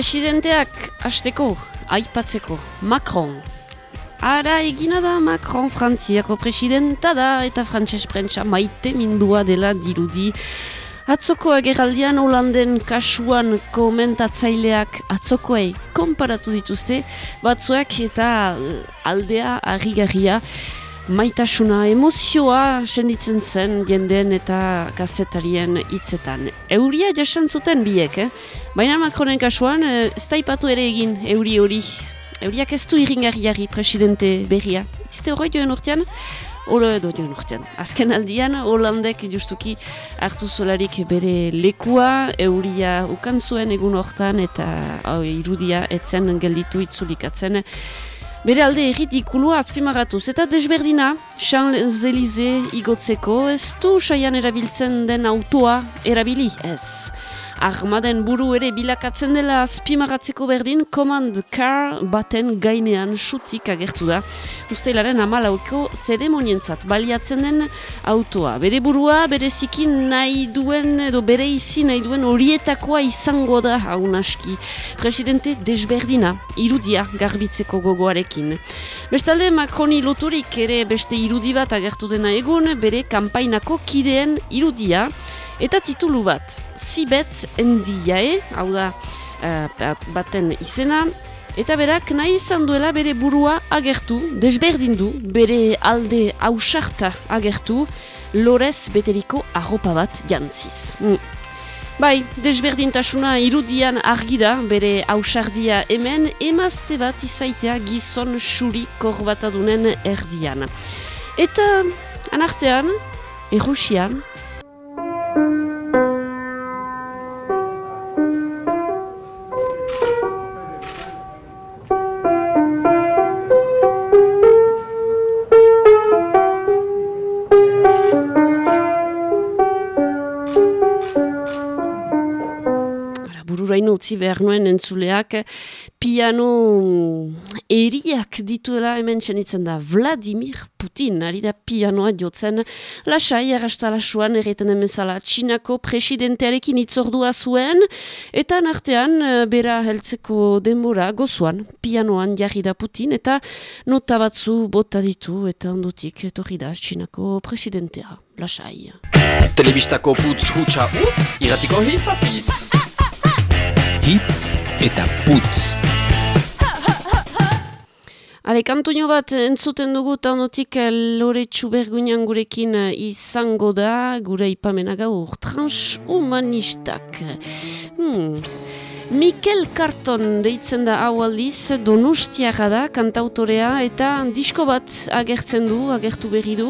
Presidenteak hasteko, aipatzeko, Macron. Ara egina da Macron frantziako presidenta da eta frantses prentsa maite mindua dela dirudi. Atzoko ageraldian Holanden kasuan komentatzaileak atzokoei konparatu dituzte, batzuek eta aldea harrigarria maitasuna emozioa senditzen zen jendeen eta gazetarien hitzetan. Euria jasan zuten biek, eh? baina Macronen kasuan ez da ipatu ere egin euri hori. Euriak ez du irringarriari presidente berria. Itzite horroi joan urtean? Holo edo joan urtean. Azken aldian, Holandek justuki hartu zolarik bere lekua, euria ukan zuen egun hortan eta oh, irudia etzen gelditu itzulikatzen. Bere alde erritikulua azpimaratuz eta desberdina, Champs-Élysées igotzeko ez du saian erabiltzen den autoa erabili ez. Armaden buru ere bilakatzen dela azpimaratzeko berdin, command car baten gainean sutik agertu da. Uztailaren amalauko zeremonientzat baliatzen den autoa. Bere burua, bere zikin nahi duen, edo bere izi nahi duen horietakoa izango da haun aski. Presidente desberdina, irudia garbitzeko gogoarekin. Bestalde, Macroni loturik ere beste irudi bat agertu dena egun, bere kanpainako kideen irudia, Eta titulu bat, Zibet Endiae, hau da uh, baten izena, eta berak nahi izan duela bere burua agertu, desberdindu, bere alde hausarta agertu, lorez beteriko arropa bat jantziz. Mm. Bai, desberdintasuna irudian argi da, bere hausardia hemen, emazte bat izaitea gizon xuri korbatadunen erdian. Eta anartean, errusian, utzi behar nuen entzuleak piano eriak dituela hemen txenitzen da Vladimir Putin, ari da pianoa jotzen lasai arrasta lasuan erreten emezala txinako presidentearekin itzordua zuen. Eta nartean eh, bera heltzeko denbora gozuan pianoan jarri da Putin eta nota batzu bota ditu eta ondotik etorri da txinako presidentea lasai. Telebistako putz hutsa utz, iratiko hitz apitz hitz eta putz. Ale, kantuño bat entzuten dugu eta onotik eh, lore txubergunean gurekin eh, izango da, gure ipamena gaur, transhumanistak. Hmm. Mikel Karton deitzen da hau aldiz, donostiaga da, kantautorea, eta disko bat agertzen du, agertu berri du,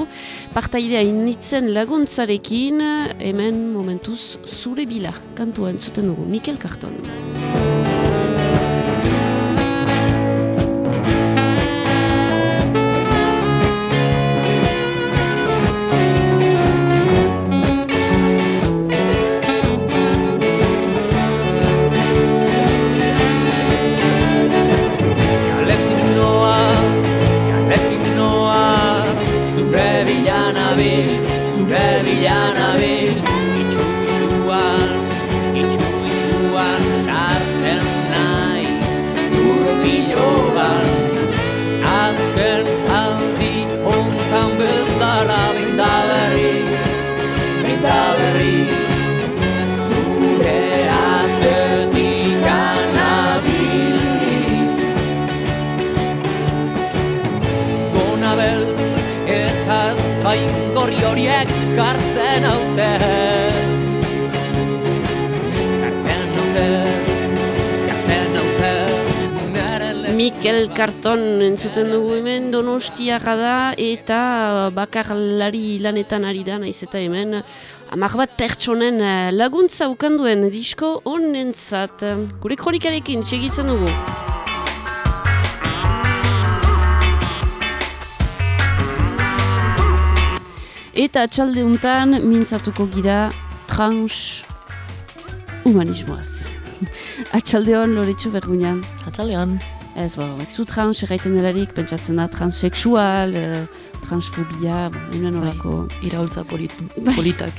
partaidea initzen laguntzarekin, hemen momentuz zure bila, kantua entzuten dugu, Mikel Karton. Donostiaga da eta bakarlari lanetan ari da naiz eta hemen hamar bat pertsonen eh, laguntza ukanduen disko honentzat gure kronikarekin segitzen dugu. Eta atxalde untan mintzatuko gira trans humanismoaz. atxalde hon loretsu bergunean. Atxalean. Ez, bo, ez zu trans erraiten delarik, pentsatzen da transexual, eh, transfobia, bo, inen horako. Iraultza polit, Bai. politak.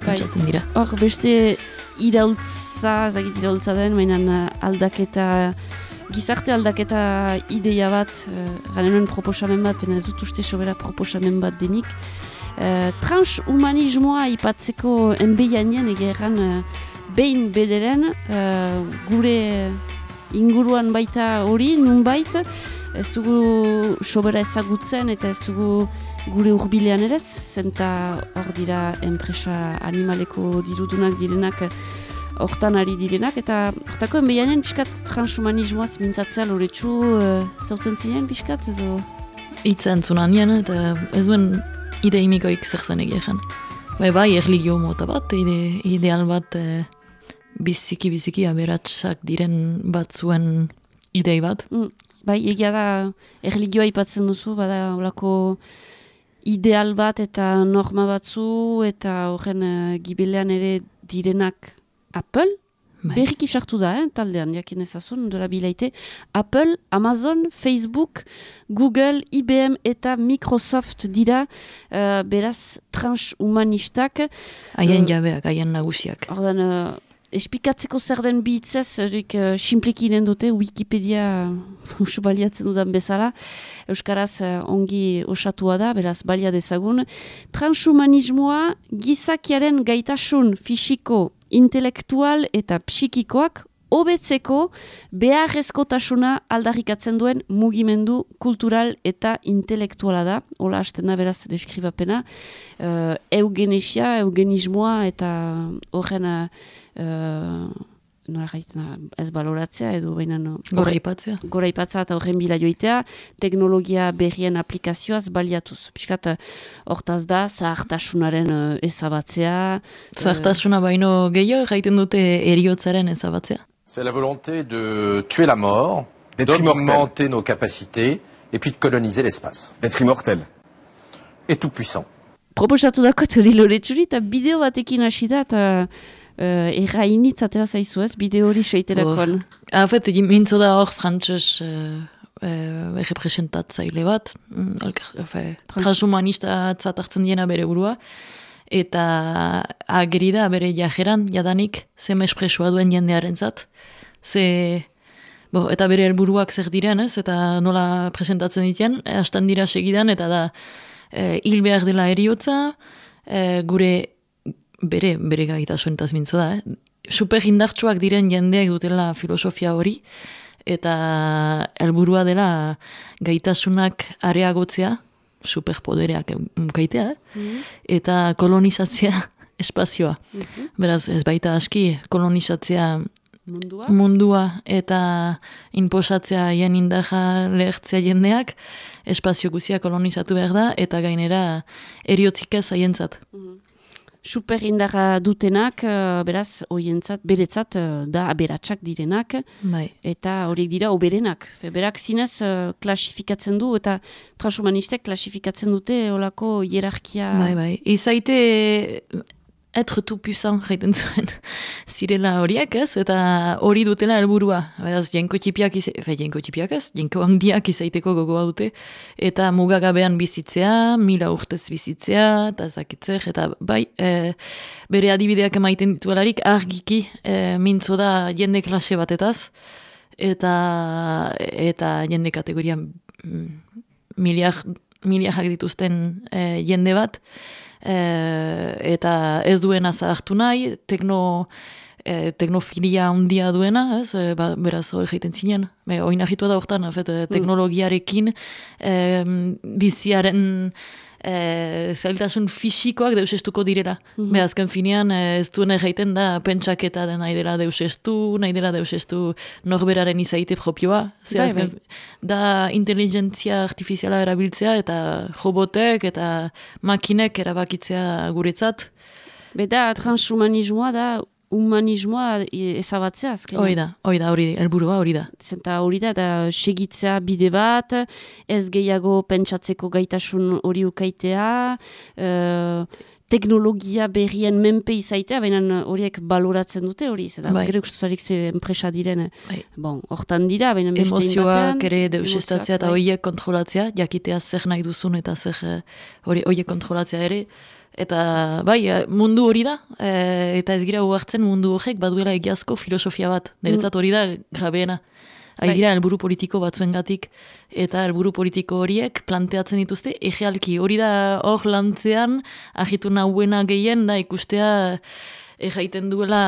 Bai. Pentsatzen dira. Hor, beste iraultza, zagit iraultza den, baina aldaketa, gizarte aldaketa ideia bat, uh, garen proposamen bat, baina ez dut uste sobera proposamen bat denik. Uh, transhumanismoa ipatzeko enbeianien egeran uh, behin bederen uh, gure inguruan baita hori, nunbait, ez dugu sobera ezagutzen eta ez dugu gure urbilean ere, zenta hor dira enpresa animaleko dirudunak direnak hortan ari direnak, eta hortako enbeianen piskat transhumanismoaz mintzatzea loretsu uh, zautzen zinean piskat edo? Itza entzunan eta ez duen ide imikoik zer zen egia Bai, bai, erligio mota bat, ide, ideal bat eh, biziki biziki aberatsak diren bat zuen idei bat. Mm, bai, egia da erligioa ipatzen duzu, bada olako ideal bat eta norma batzu eta horren uh, gibelean ere direnak Apple, bai. berriki sartu da, eh, taldean, jakin ezazun, dola bilaite. Apple, Amazon, Facebook, Google, IBM eta Microsoft dira, uh, beraz, transhumanistak. Haien uh, jabeak, haien nagusiak. Ordan, uh, espikatzeko zer den bihitzez, erik uh, simpleki dute, Wikipedia usu baliatzen dudan bezala, Euskaraz uh, ongi osatua da, beraz balia dezagun. Transhumanismoa gizakiaren gaitasun fisiko, intelektual eta psikikoak hobetzeko beharrezkotasuna aldarrikatzen duen mugimendu kultural eta intelektuala da. Hola, hasten da beraz deskribapena. Uh, eugenesia, eugenismoa eta horren uh, ez baloratzea edo baina no, gora ipatzea gora ipatzea eta horren bila joitea teknologia berrien aplikazioaz baliatuz piskat hortaz da zahartasunaren uh, ezabatzea zahartasuna baino gehiago gaiten dute eriotzaren ezabatzea C'est la volonté de tuer la mort, d'augmenter nos capacités et puis de coloniser l'espace. D'être immortel. Et tout puissant. Proposatu dakot hori loretxuri eta bideo batekin hasi da eta uh, errainitz atera zaizu ez, bideo hori seiterakoan. Oh. Afet, mintzo da hor frantzes uh, uh, representatzaile bat, mm, transhumanista tzatartzen diena bere burua eta ageri da bere jajeran, jadanik, zem espresua duen jendearen zat. Ze, bo, eta bere helburuak zer diren, ez? Eta nola presentatzen ditien, hastan dira segidan, eta da, e, hil behar dela eriotza, e, gure, bere, bere gaita zuentaz mintzo da, eh? Super indartsuak diren jendeak dutela filosofia hori, eta helburua dela gaitasunak areagotzea, superpodereak kaitea, eh? Mm-hmm. eta kolonizatzea espazioa. Mm Beraz, ez baita aski kolonizatzea mundua, mundua eta inposatzea hien indaja lehertzea jendeak, espazio guzia kolonizatu behar da, eta gainera eriotzik ez. Mm super indarra dutenak, uh, beraz, oientzat, beretzat, uh, da aberatsak direnak, bai. eta horiek dira oberenak. Fe, berak zinez uh, klasifikatzen du, eta transhumanistek klasifikatzen dute olako hierarkia... Bai, bai. Izaite etre tout puissant jaiten zuen zirela horiek ez, eta hori dutela helburua. Beraz, jenko txipiak, ize, fe, jenko txipiak ez, jenko handiak izaiteko gogoa dute, eta mugagabean bizitzea, mila urtez bizitzea, eta zakitzer, eta bai, e, bere adibideak emaiten dituelarik, argiki e, mintzo da jende klase batetaz, eta, eta jende kategorian mm, miliak, miliak dituzten e, jende bat, e, eta ez duena zahartu nahi, tekno, e, teknofilia handia duena, ez, e, ba, beraz hori jaiten zinen, e, oin da hortan, afet, mm. teknologiarekin, e, biziaren, e, zailtasun fisikoak deusestuko direla. Mm -hmm. azken finean ez duen egiten da pentsaketa den nahi dela deusestu, nahi dela deusestu norberaren izaite propioa. Zer, bai, azken, bai. Da inteligentzia artifiziala erabiltzea eta robotek eta makinek erabakitzea guretzat. Beda transhumanismoa da humanismoa ezabatzea azken. Hori da, hori da, hori helburua hori da. Zenta hori da, da segitzea bide bat, ez gehiago pentsatzeko gaitasun hori ukaitea, uh, teknologia berrien menpe izaitea, baina horiek baloratzen dute hori, zeda, Bai. gero ikustarik ze enpresa diren, Bai. bon, hortan dira, baina beste Emozioak ere deusestatzea eta bai. horiek kontrolatzea, jakitea zer nahi duzun eta zer eh, hori horiek kontrolatzea ere. Eta bai, eh, mundu hori da, eh, eta ez gira uartzen mundu horrek baduela egiazko filosofia bat. Niretzat hori da grabeena. Hai Bai. dira helburu politiko batzuengatik eta helburu politiko horiek planteatzen dituzte egealki. Hori da hor lantzean agitu nahuena gehien da ikustea ejaiten duela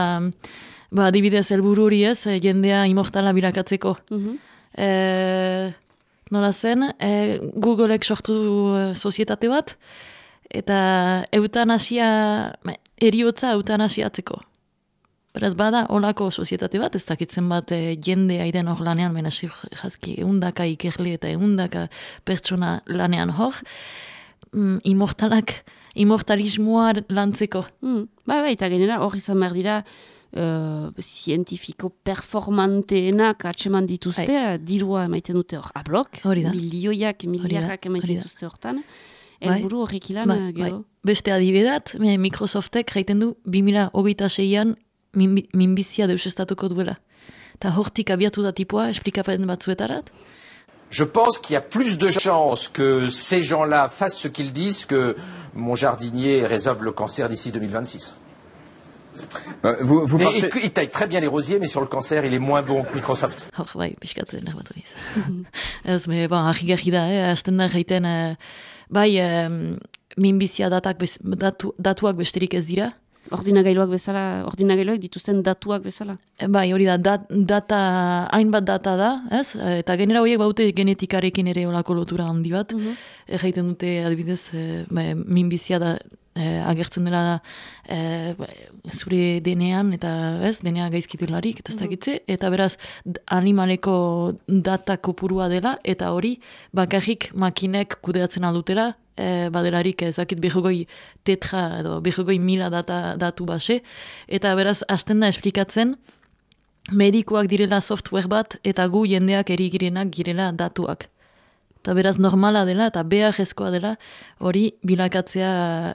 ba, adibidez helburu hori ez, eh, jendea imortala bilakatzeko. Mhm. E, nola zen, e, Googleek sortu du e, sozietate bat, eta eutanasia, eriotza eutanasiatzeko. Beraz, bada, olako sozietate bat, ez dakitzen bat e, jende aiden hor lanean, mena jazki, eundaka ikerle eta eundaka pertsona lanean hor, mm, imortalak, imortalismoa lantzeko. Mm, bai, bai, eta genera hor izan behar dira uh, zientifiko performanteenak atseman dituzte, Bai. dirua emaiten dute hor, ablok, Hori milioiak, miliarrak hori emaiten dituzte hortan, Bai. Helburu horrek ilan, Ba, gero? Beste adibidat, me- Microsoftek jaiten du 2026an minbi- minbizia deusestatuko duela. Ta hortik abiatu da tipoa, esplikapen batzuetarat. Je pense qu'il y a plus de chances que ces gens-là fassent ce qu'ils disent que mon jardinier résolve le cancer d'ici 2026. Euh, Vous, vous partez... il, il taille très bien les rosiers, mais sur le cancer, il est moins bon que Microsoft. Hor, bai, pixkatzen erbatu niz. Ez, me, ba, argi da, eh, hasten da jaiten, eh, bai, em, minbizia datak bez, datu, datuak besterik ez dira, Ordinagailuak bezala, ordinagailuak dituzten datuak bezala. E, Bai, hori da, dat, data, hainbat data da, ez? E, Eta genera horiek baute genetikarekin ere olako lotura handi bat. Mm Erraiten dute, adibidez, e, ba, minbizia da, e, agertzen dela e, zure denean, eta ez, denea gaizkitelarik, eta ez dakitze, eta beraz, animaleko data kopurua dela, eta hori, bakarrik makinek kudeatzen aldutela, e, badelarik ezakit behogoi tetra edo behogoi mila data, datu base, eta beraz, hasten da esplikatzen, medikoak direla software bat, eta gu jendeak erigirenak girela datuak. Eta beraz normala dela eta beharrezkoa dela hori bilakatzea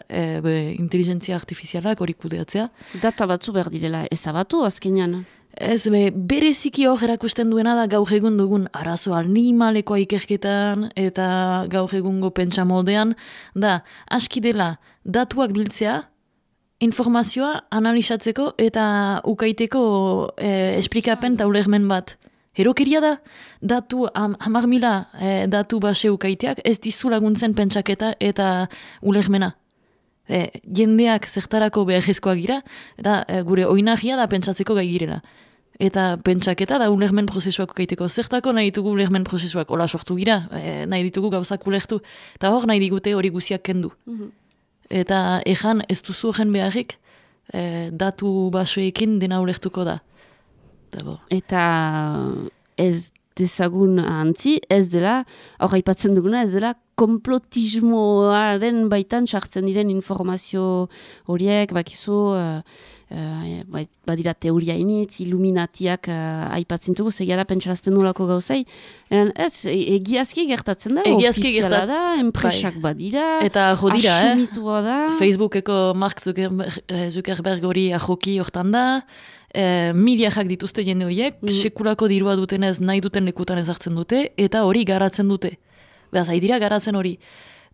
e, be, inteligentzia artifizialak hori kudeatzea. Data batzu behar direla ezabatu azkenean. Ez, be, bereziki hor erakusten duena da gaur egun dugun arazo animalekoa ikerketan eta gaur egungo pentsa moldean, da, aski dela datuak biltzea, informazioa analizatzeko eta ukaiteko eh, esplikapen eta ulermen bat. Herokeria da, datu, ham, hamar mila eh, datu base ukaiteak ez dizu laguntzen pentsaketa eta ulermena. E, jendeak zertarako beharrezkoak gira, eta e, gure oinagia da pentsatzeko gai girela. Eta pentsaketa da ulermen prozesuak ukaiteko. Zertako nahi ditugu ulermen prozesuak, hola sortu gira, e, nahi ditugu gauzak ulertu. Eta hor nahi digute hori guziak kendu. Eta ejan ez duzu horren beharrik, e, datu basoekin dena ulertuko da. Eta bo. Eta ez dezagun antzi, ez dela, hor aipatzen duguna, ez dela komplotismoaren baitan sartzen diren informazio horiek, bakizu, uh, uh, bai- badira teoria initz, illuminatiak uh, aipatzen dugu, zegiara pentsarazten nolako gauzei, Eran, ez, e- egiazki gertatzen da, Egiazki ofiziala gertat- da, enpresak badira, Eta jodira, eh? da, Facebookeko Mark Zuckerberg, eh, Zuckerberg hori ajoki hortan da, e, miliarrak dituzte jende horiek, Mhm. sekulako dirua dutenez nahi duten lekutan ezartzen dute, eta hori garatzen dute. Beraz, dira garatzen hori.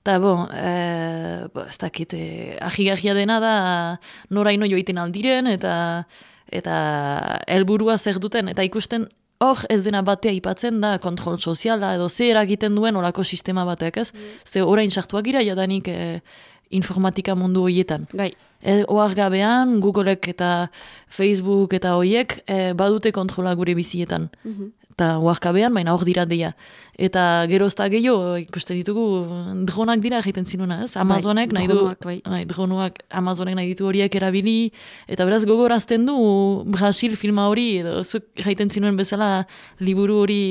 Eta, bon, e, bo, ez dakit, e, ahigarria dena da noraino joiten aldiren, eta eta helburua zer duten, eta ikusten hor ez dena batea ipatzen da kontrol soziala edo zer eragiten duen olako sistema batek, ez? Ze orain sartuak gira jadanik e, informatika mundu horietan. bai, E, Oar gabean, Googleek eta Facebook eta hoiek e, badute kontrola gure bizietan. Eta oar gabean, baina hor dira deia. Eta gero ez da gehiago, ikuste ditugu, dronak dira egiten zinuna, ez? Amazonek nahi du, dronoak, bai. bai, dronoak, Amazonek nahi ditu horiek erabili, eta beraz gogorazten du Brasil filma hori, edo zuk jaiten zinuen bezala liburu hori...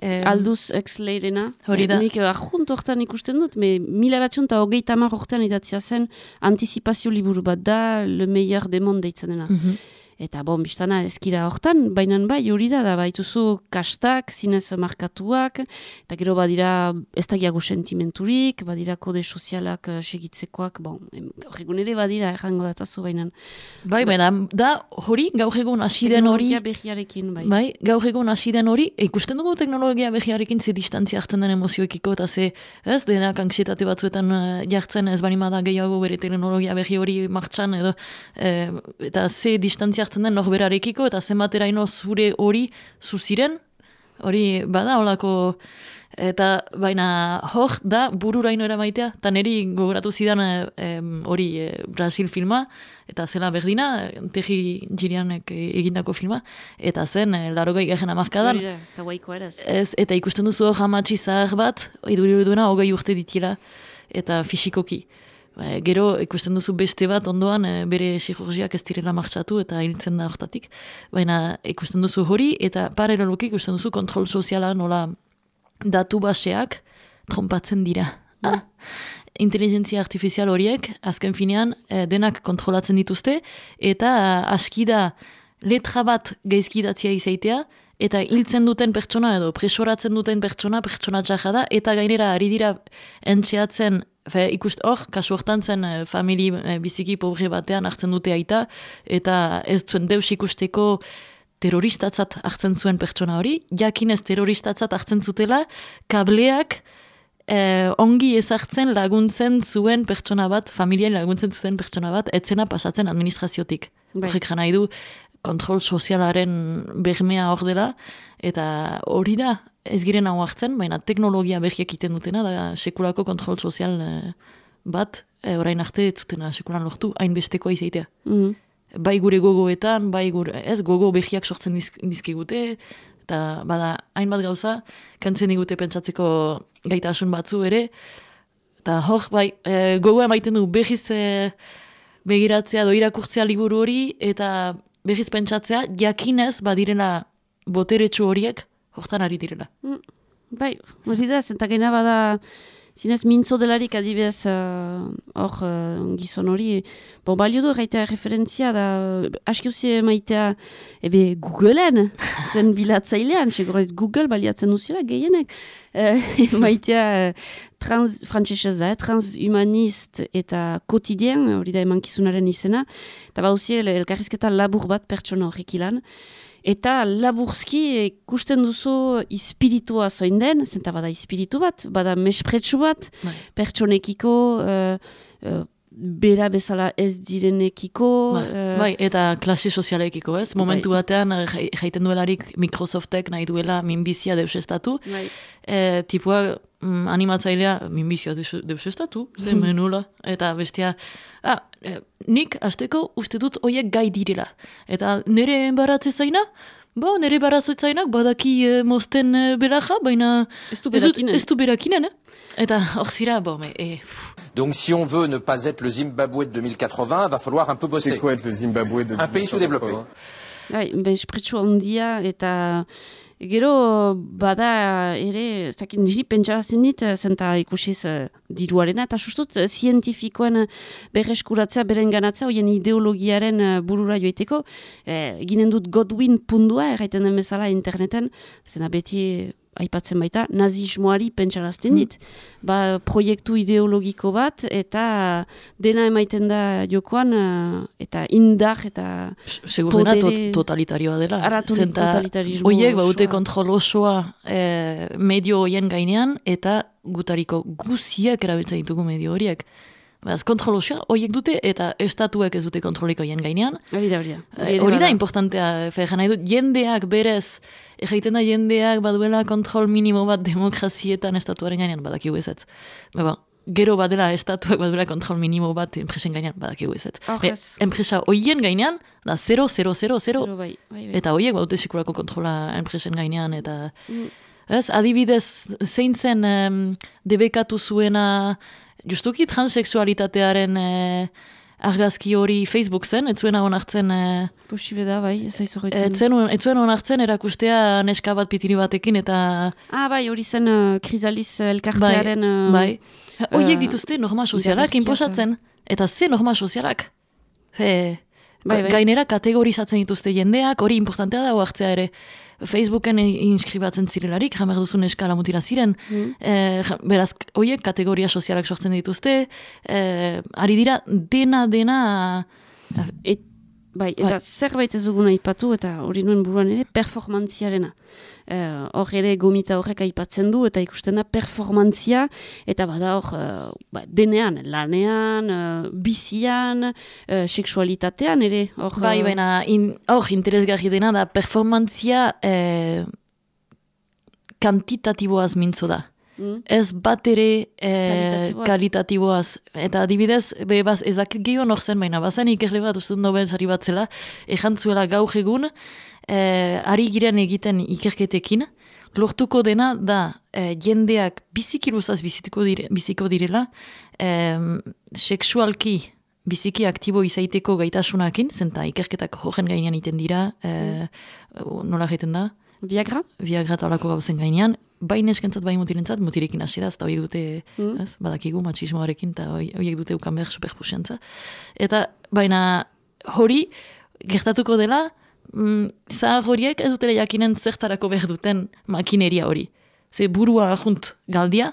E, Alduz ex leirena. Hori da. Nik ahunt hortan ikusten dut, me, mila batzion eta hogeita hamar hortan idatzia zen antizipazio liburu bat da, Le Meilleur Demon deitzen dena. Mhm. Eta bon, biztana ezkira hortan, baina bai hori da, da baituzu kastak, zinez markatuak, eta gero badira ez da giago sentimenturik, badira kode sozialak eh, segitzekoak, bon, gaur egun ere badira errango datazu baina. Bai, baina da hori gaur egun hasi den hori, Teknologia behiarekin, bai. bai, gaur egun hasi den hori, ikusten dugu teknologia behiarekin ze distantzia hartzen den emozioekiko eta ze, ez, denak anxietate batzuetan eh, jartzen ez bani da gehiago bere teknologia behi hori martxan edo, eh, eta ze distantzia hartzen den norberarekiko eta zenbateraino zure hori zuziren, hori bada holako eta baina hor da bururaino eramaitea, eta niri gogoratu zidan eh, hori eh, Brasil filma, eta zela berdina, eh, Teji Girianek egindako filma, eta zen, eh, larogei garen amarkadan, Hori da, ez eta ikusten duzu hor hamatsi zahar bat, iduri duena hogei urte ditila, eta fisikoki. Ba, gero ikusten duzu beste bat ondoan eh, bere chirurgiak ez direla martxatu eta hiltzen da hortatik. Baina ikusten duzu hori eta paraloloki ikusten duzu kontrol soziala nola datu baseak trompatzen dira. Ah, inteligentzia artifizial horiek, azken finean, eh, denak kontrolatzen dituzte, eta aski da letra bat gaizkidatzia izaitea, eta hiltzen duten pertsona edo presoratzen duten pertsona, pertsona txarra da, eta gainera ari dira entxeatzen, fe, ikust hor, kasu hortan zen eh, famili eh, biziki pobre batean hartzen dute aita, eta ez zuen deus ikusteko terroristatzat hartzen zuen pertsona hori, jakinez terroristatzat hartzen zutela, kableak eh, ongi ezartzen laguntzen zuen pertsona bat, familien laguntzen zuen pertsona bat, etzena pasatzen administraziotik. Bai. Horrek nahi du kontrol sozialaren bermea hor dela, eta hori da, ez giren hau hartzen, baina teknologia berriak iten dutena, da sekulako kontrol sozial eh, bat, eh, orain arte ez zutena sekulan lortu, hainbesteko izaitea. Mhm. Bai gure gogoetan, bai gure, ez, gogo berriak sortzen dizk, dizkigute, eta bada, hainbat gauza, kantzen digute pentsatzeko gaitasun batzu ere, eta hor, bai, e, gogoa emaiten du berriz e, begiratzea do irakurtzea liburu hori, eta berriz pentsatzea, jakinez badirela boteretsu horiek, hortan ari direla. Bai, hori da, zentakena bada, zinez mintzo delarik adibidez eh, hor eh, gizon hori, bon, balio du gaitea referentzia da, aski uzi maitea, ebe Googleen, zen bilatzailean, seguro ez Google baliatzen duzila gehienek, eh, maitea eh, trans, frantzesez da, eh, transhumanist eta kotidien, hori da emankizunaren izena, eta bauzi el, elkarrizketa labur bat pertsona horrek ilan, Eta laburzki ikusten duzu ispiritua zoin den, zenta bada ispiritu bat, bada mespretsu bat, Bai. pertsonekiko, uh, uh, bera bezala ez direnekiko, Bai, eh, bai, eta klase sozialekiko, ez? Momentu Bai. batean, eh, jai- jaiten duelarik Microsoftek nahi duela minbizia deusestatu, bai. e, tipua mm, animatzailea minbizia deus- deusestatu, ze menula, eta bestia, ah, nik azteko uste dut hoiek gai direla. Eta nire enbaratze zaina, Bo, nire baratze zainak badaki e, mosten e, beraja, baina Ez du ez dut- berakinen. ez du berakinen, eh? Eta hor zira, bo, me, e, pff, Donc si on veut ne pas être le Zimbabwe de 2080, va falloir un peu bosser. C'est quoi être le Zimbabwe de Un pays sous-développé. Bai, mespretsu handia eta gero bada ere, ez dakit niri pentsarazten dit, eh, zenta ikusiz eh, diruarena, eta sustut eh, zientifikoen berreskuratzea, beren ganatzea, hoien ideologiaren eh, burura joiteko, eh, ginen dut Godwin pundua, erraiten den bezala interneten, zena beti aipatzen baita, nazismoari pentsarazten dit. Ba, proiektu ideologiko bat, eta dena emaiten da jokoan, eh, eta indar, eta Segur dena tot, Podere- totalitarioa dela. Ara, to- Zenta totalitarismo Hoiek baute kontrol osoa eh, medio hoien gainean, eta gutariko guziak erabiltzen ditugu medio horiek. Beraz, kontrol osoa hoiek dute, eta estatuek ez dute kontroliko hoien gainean. hori da, hori da. Eh, Hori da importantea, fe, nahi dut, jendeak berez, egiten da jendeak baduela kontrol minimo bat demokrazietan estatuaren gainean, badakigu ezetz. Ba, gero badela estatuak baduela kontrol minimo bat enpresen gainean, badakigu ezetz. Be, ez. enpresa hoien gainean, da 0, 0, 0, 0, Zero, bai, bai, bai. Eta horiek baute sekulako kontrola enpresen gainean, eta... Mm. Ez, adibidez, zein zen em, debekatu zuena, justuki transexualitatearen eh, argazki hori Facebook zen, ez zuena onartzen... Eh, Posible da, bai, ez aizu ez zen, ez zuen onartzen erakustea neska bat pitiri batekin, eta... Ah, bai, hori zen uh, Krisaliz elkartearen... uh, bai. Horiek eh, dituzte norma sozialak inposatzen. Eta ze norma sozialak? He, Bai, bai. Gainera kategorizatzen dituzte jendeak, hori importantea da hartzea ere. Facebooken inskribatzen zirelarik, jamer duzun eskala mutila ziren. Mm. Ja- beraz, horiek kategoria sozialak sortzen dituzte. Eh, ari dira, dena, dena... Et, bai, eta zerbait ez duguna aipatu eta hori nuen buruan ere performantziarena. Eh, Hor ere gomita horrek aipatzen du eta ikusten da performantzia eta bada hor eh, ba, denean, lanean, eh, bizian, eh, seksualitatean ere. Hor, Bai, baina, in- hor, interesgarri dena da, performantzia eh, kantitatiboaz mintzo da. Mm, Ez bat ere eh, Kalitatiboaz. Eta adibidez, be, baz, ez dakit gehiago nor zen baina, bazen ikerle bat, uste Nobel sari bat zela, ejantzuela gaur egun, eh, ari giren egiten ikerketekin, lortuko dena da eh, jendeak biziki luzaz biziko, dire, biziko direla, eh, seksualki biziki aktibo izaiteko gaitasunakin, zenta ikerketak horren gainean iten dira, eh, nola egiten da, Viagra? Viagra eta olako gauzen gainean, bain eskentzat, bain mutirentzat, mutirekin hasi da, eta horiek dute, Mm. ez, badakigu matxismoarekin, eta horiek dute ukan behar superpusiantza. Eta, baina, hori, gertatuko dela, mm, zahar horiek ez dutela jakinen zertarako behar duten makineria hori. Ze burua ahunt galdia,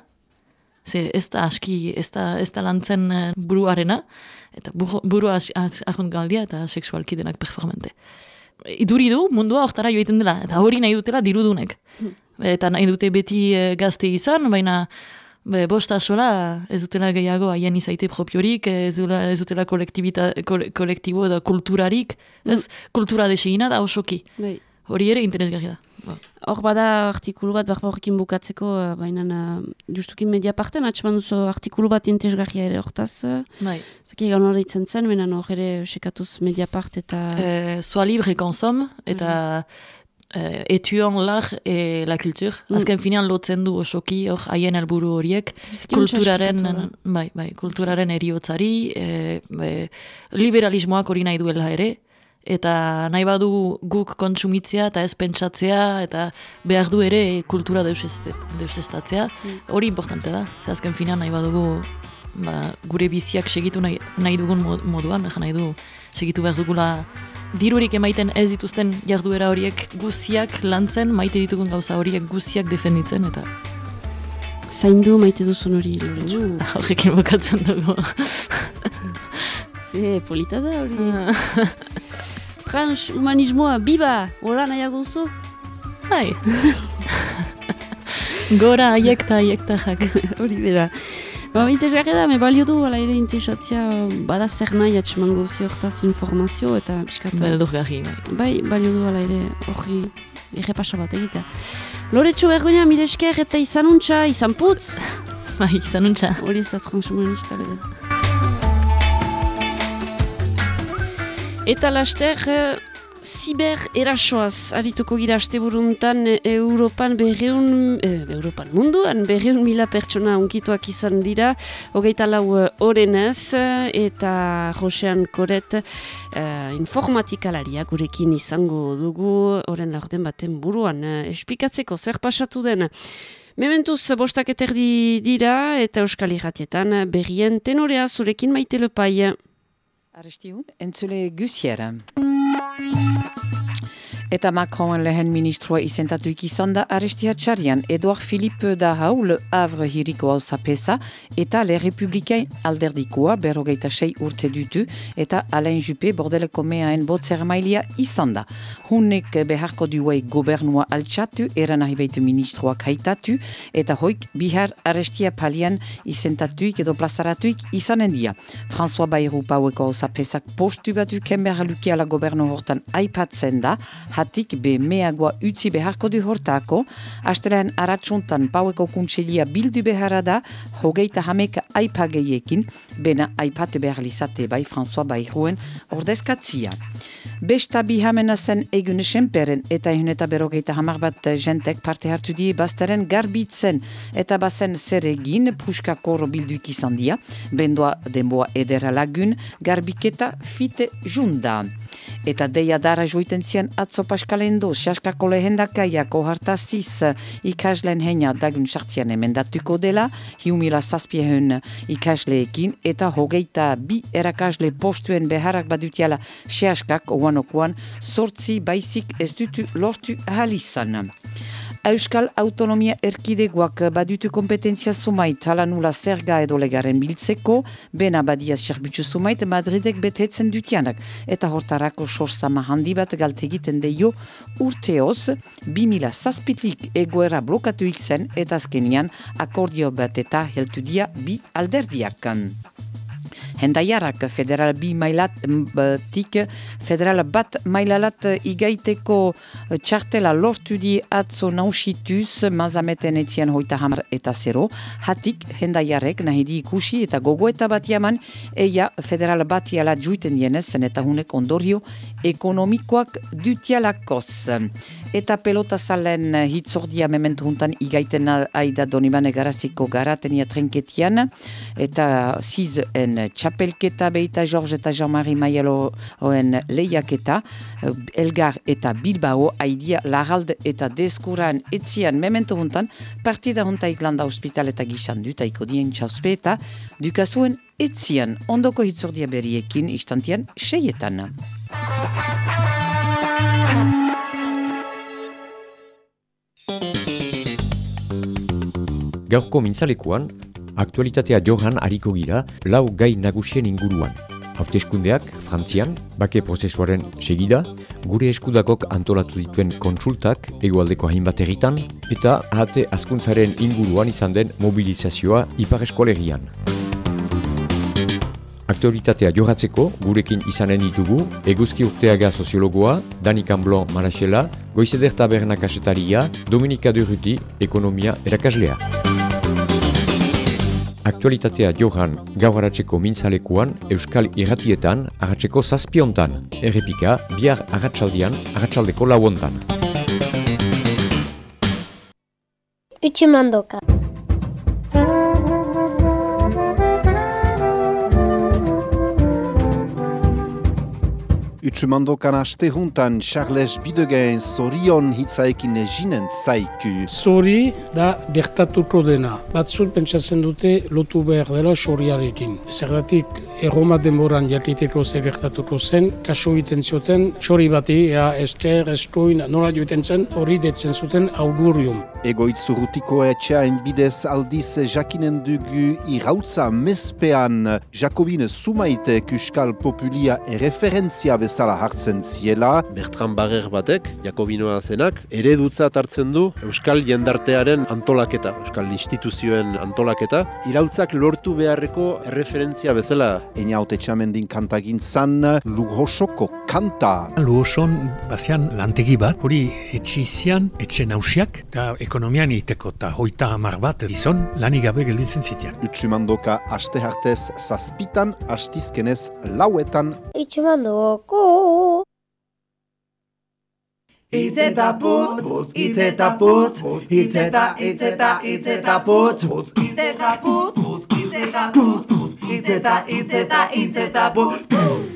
ze ez da aski, ez da, ez da lantzen eh, buruarena, eta buru- burua ahunt galdia eta seksualki denak performante iduri du mundua hortara joiten dela, eta hori nahi dutela dirudunek. Eta nahi dute beti eh, gazte izan, baina be, bosta sola ez dutela gehiago haien izaite propiorik, ez, dutela, ez dutela kole, kolektibo edo kulturarik, ez kultura desegina da osoki. Bai. Hori ere interesgarria da. Hor bada artikulu bat barba horrekin bukatzeko, eh, baina uh, justukin media parten atxeman duzu artikulu bat interesgarria ere hortaz. Uh, Bai. Zaki gaur nola ditzen zen, baina hor ere sekatuz media part eta... Eh, sois libre et consomme, eta eh, etuen l'art et la culture. Azken finean lotzen du osoki hor haien helburu horiek, kulturaren, bai, bai, kulturaren eriotzari, e, e, liberalismoak hori nahi duela ere, eta nahi badu guk kontsumitzea eta ez pentsatzea, eta behar du ere kultura deusestatzea, hori importante da, ze azken finean nahi badugu ba, gure biziak segitu nahi, nahi dugun mod- moduan, nahi du segitu behar dugula dirurik emaiten ez dituzten jarduera horiek guziak lantzen, maite ditugun gauza horiek guziak defenditzen, eta Zaindu maite duzun hori, Lorentzu. horrekin bokatzen dugu. Ze, polita da hori. Transhumanismoa, biba! Hola nahiago duzu? Bai. Gora aiek eta aiek tajak. Hori bera. Ba, interesgarria da, me balio du, ala ere interesatzia, bada zer nahi atxemango ziortaz informazio, eta piskat... Beldur garri, bai. Bai, balio du, ala ere, hori, errepasa bat egitea. Loretxo bergoina, mire esker eta izan untxa, izan putz! Bai, izan untxa. Hori ez da transhumanista beda. Eta laster, eh, ziber erasoaz arituko gira asteburuntan eh, Europan berreun, eh, Europan munduan berreun mila pertsona unkituak izan dira, hogeita lau eh, orenez, eh, eta Josean Koret eh, informatikalaria gurekin izango dugu, oren laurden baten buruan, eh, espikatzeko zer pasatu den. Mementuz, bostak eterdi dira eta Euskal Irratietan berrien tenorea zurekin maite lepai. Arestiun, entzule guziera. Eta Macron lehen ministroa izentatuik izan da arestia txarian. Edouard Philippe da hau Le Havre hiriko alzapesa eta Le Republikain alderdikoa berrogeita sei urte dutu eta Alain Juppé bordeleko meaen botzer mailia izan da. Hunek beharko duei gobernua altxatu, eran ahibaitu ministroak haitatu eta hoik bihar arestia palian izentatuik edo plazaratuik izanen dia. François Bayrou paueko alzapesak postu batu kenberra lukiala gobernu hortan aipatzen da, hatik be meagoa utzi beharko du hortako, astelean aratsuntan paueko kuntselia bildu beharra da, hogeita hameka aipageiekin, bena aipate behar lizate bai François Bayruen ordezkatzia. Besta bihamena zen egun esenperen eta ehun eta berogeita hamar bat jentek parte hartu die bastaren garbitzen eta bazen zer egin puskakor bilduik izan dia, bendoa denboa edera lagun, garbiketa fite junda. Eta deia dara joiten zien atzo paskalendo, xaskako lehendakaiak ohartaziz ikasleen heina dagun sartzian emendatuko dela, hiumila zazpiehun ikasleekin, eta hogeita bi erakasle postuen beharrak badutiala xaskak oan okuan, sortzi baizik ez dutu lortu halizan. Euskal Autonomia Erkidegoak badutu kompetentzia sumait halanula zerga edo legaren biltzeko, bena badia serbitzu sumait Madridek betetzen dutianak. Eta hortarako sorsama handi bat galtegiten deio urteoz, 2000 zazpitlik egoera blokatu zen eta azkenian akordio bat eta heltu dia bi alderdiak. Hendaiarak federal bi mailatik, federal bat mailalat igaiteko txartela lortu di atzo nausituz mazameten etzien hoita hamar eta zero, hatik hendaiarek nahi di ikusi eta gogoeta bat jaman, eia federal bat jala juiten dienez, zen eta hunek ondorio ekonomikoak dutialakoz. Eta pelota zalen hitzordia mementu juntan igaiten aida donibane garaziko garatenia trenketian, eta zizen txapelketa beita George eta Jean-Marie Maialoen lehiaketa, Elgar eta Bilbao aidia lagalde eta deskuran etzian mementu juntan, partida junta iklanda hospital eta gizan dutaiko dien txauspe eta dukazuen etzian ondoko hitzordia berriekin istantian seietan. Gaurko mintzalekuan, aktualitatea johan hariko gira lau gai nagusien inguruan. Hauteskundeak, Frantzian, bake prozesuaren segida, gure eskudakok antolatu dituen kontsultak egualdeko hainbat erritan, eta ahate askuntzaren inguruan izan den mobilizazioa ipar eskolegian. Aktualitatea johatzeko, gurekin izanen ditugu, eguzki urteaga soziologoa, Dani Camblon Maraxela, Goizeder Taberna kasetaria, Dominika Durruti, ekonomia erakaslea. Aktualitatea johan gaur haratzeko mintzalekuan, Euskal Irratietan, haratzeko zazpiontan, errepika, bihar haratsaldian, haratsaldeko lauontan. Utsumandoka. Utsumandokan aste juntan Charles Bidegen zorion hitzaekin jinen zaiku. Zori da gertatuko dena. Batzut pentsatzen dute lotu behar dela soriarekin. Zergatik erroma denboran jakiteko zer gertatuko zen, kaso egiten zuten sori bati, ea esker, eskoin, nola joiten zen, hori detzen zuten augurium. Egoitz urrutiko etxeain bidez aldiz jakinen dugu irautza mespean Jakobine Sumaite Euskal Populia erreferentzia bezala hartzen ziela. Bertran Barrer batek, Jakobinoa zenak, eredutzat hartzen du Euskal jendartearen antolaketa, Euskal instituzioen antolaketa, irautzak lortu beharreko erreferentzia bezala. Eina haute txamendin kantagintzan Lujosoko kanta. Lujoson bazian lantegi bat, hori etxizian, etxe nausiak, eta ekonomian iteko eta hoita hamar bat gizon lanik gabe gelditzen zitean. Utsumandoka aste hartez zazpitan, astizkenez lauetan. Utsumandoko. Itz eta putz, putz, itz eta putz, itz eta, itz eta, itz eta putz, putz, itz eta putz, putz, itz eta putz, itz eta, itz eta, itz eta putz, putz.